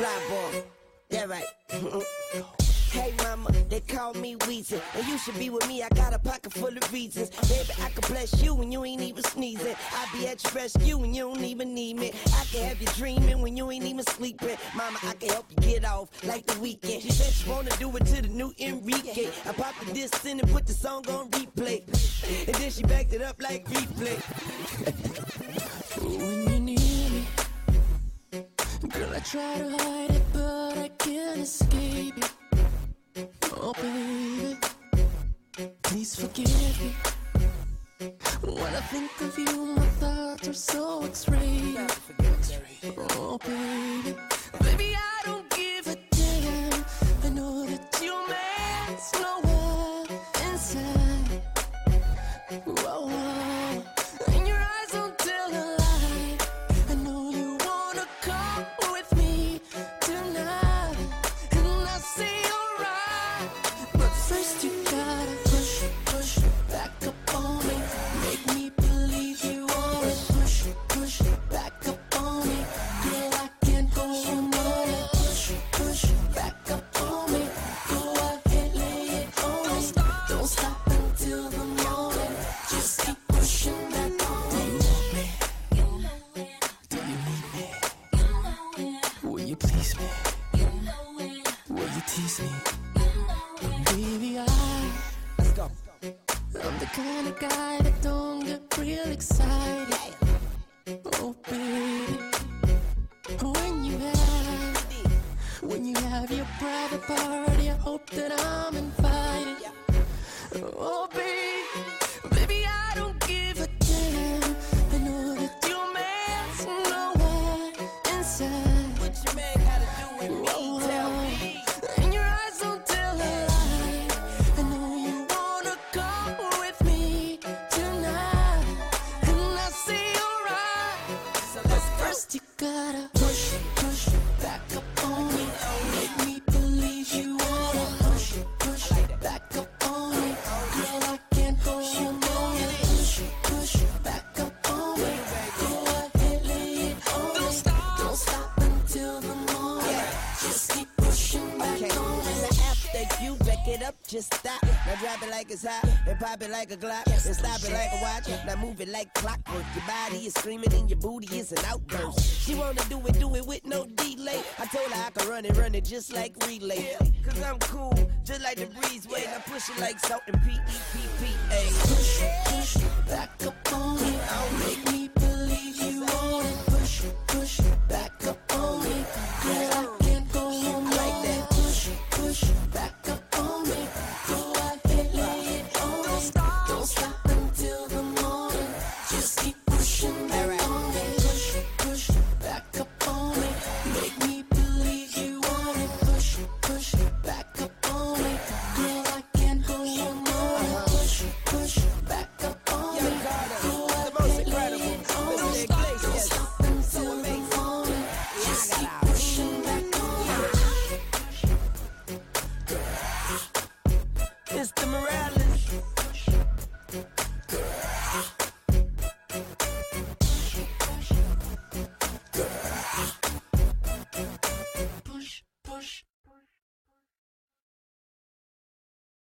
Fly ball. Yeah, right. Hey mama, they call me Weezy. And you should be with me, I got a pocket full of reasons. Baby, I can bless you when you ain't even sneezing. I'll be at your rescue when you don't even need me. I can have you dreaming when you ain't even sleeping. Mama, I can help you get off like the weekend. She said she wanna do it to the new Enrique. I popped the disc in and put the song on replay. And then she backed it up like replay try to hide it, but I can't escape it Oh baby, please forgive me. When I think of you, my thoughts are so X-rated. Oh baby tease me? Baby, I I'm the kind of guy that don't get real excited. Oh, baby. When you have, when you have your private party, I hope that I'm invited. Oh, baby, back it up, just stop. Now drop it like it's hot, and pop it like a Glock, and stop it like a watch. Now move it like clockwork. Your body is screaming, and your booty is an outburst. She wanna do it, do it with no delay. I told her I could run it, run it just like relay. Cause I'm cool, just like the breezeway. I push it like salt and P morality.